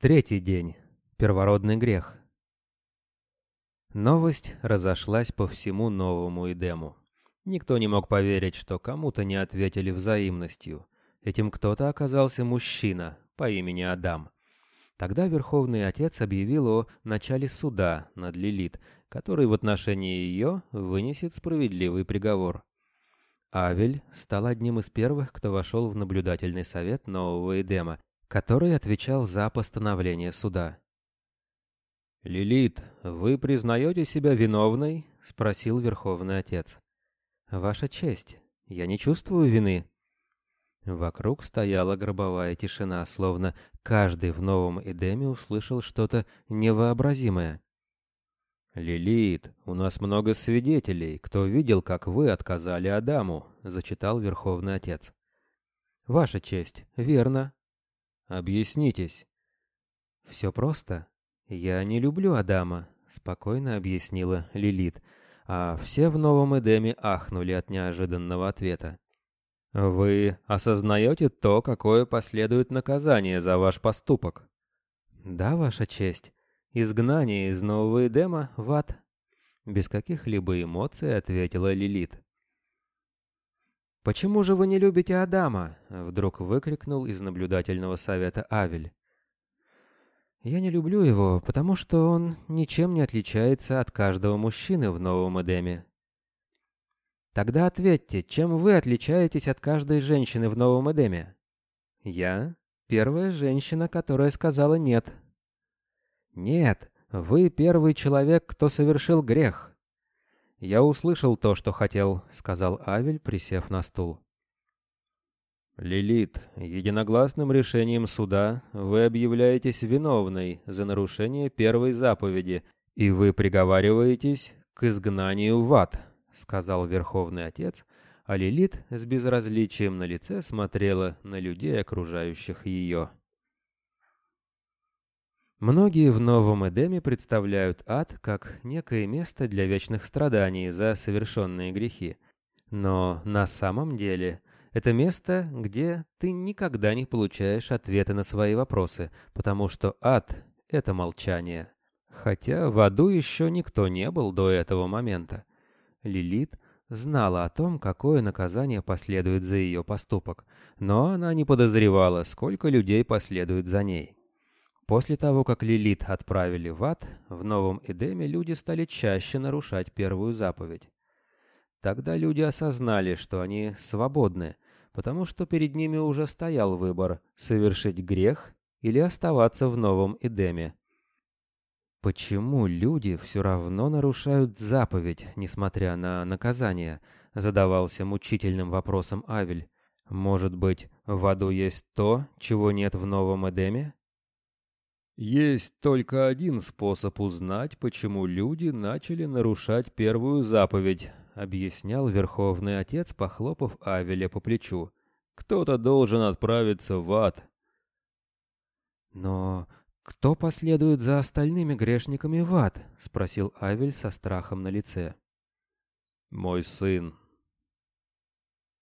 Третий день. Первородный грех. Новость разошлась по всему новому Эдему. Никто не мог поверить, что кому-то не ответили взаимностью. Этим кто-то оказался мужчина по имени Адам. Тогда Верховный Отец объявил о начале суда над Лилит, который в отношении ее вынесет справедливый приговор. Авель стал одним из первых, кто вошел в наблюдательный совет нового Эдема который отвечал за постановление суда. «Лилит, вы признаете себя виновной?» — спросил Верховный Отец. «Ваша честь, я не чувствую вины». Вокруг стояла гробовая тишина, словно каждый в новом Эдеме услышал что-то невообразимое. «Лилит, у нас много свидетелей, кто видел, как вы отказали Адаму», — зачитал Верховный Отец. «Ваша честь, верно», Объяснитесь. Все просто. Я не люблю Адама, спокойно объяснила Лилит, а все в Новом Эдеме ахнули от неожиданного ответа. Вы осознаете то, какое последует наказание за ваш поступок? Да, ваша честь. Изгнание из Нового Эдема в ад. Без каких-либо эмоций ответила Лилит. «Почему же вы не любите Адама?» — вдруг выкрикнул из наблюдательного совета Авель. «Я не люблю его, потому что он ничем не отличается от каждого мужчины в Новом Эдеме». «Тогда ответьте, чем вы отличаетесь от каждой женщины в Новом Эдеме?» «Я — первая женщина, которая сказала «нет». «Нет, вы первый человек, кто совершил грех. «Я услышал то, что хотел», — сказал Авель, присев на стул. «Лилит, единогласным решением суда вы объявляетесь виновной за нарушение первой заповеди, и вы приговариваетесь к изгнанию в ад», — сказал Верховный Отец, а Лилит с безразличием на лице смотрела на людей, окружающих ее. Многие в Новом Эдеме представляют ад как некое место для вечных страданий за совершенные грехи. Но на самом деле это место, где ты никогда не получаешь ответа на свои вопросы, потому что ад — это молчание. Хотя в аду еще никто не был до этого момента. Лилит знала о том, какое наказание последует за ее поступок, но она не подозревала, сколько людей последует за ней. После того, как Лилит отправили в ад, в Новом Эдеме люди стали чаще нарушать первую заповедь. Тогда люди осознали, что они свободны, потому что перед ними уже стоял выбор – совершить грех или оставаться в Новом Эдеме. «Почему люди все равно нарушают заповедь, несмотря на наказание?» – задавался мучительным вопросом Авель. «Может быть, в аду есть то, чего нет в Новом Эдеме?» Есть только один способ узнать, почему люди начали нарушать первую заповедь, объяснял Верховный Отец, похлопав Авеля по плечу. Кто-то должен отправиться в ад. Но кто последует за остальными грешниками в ад? спросил Авель со страхом на лице. Мой сын,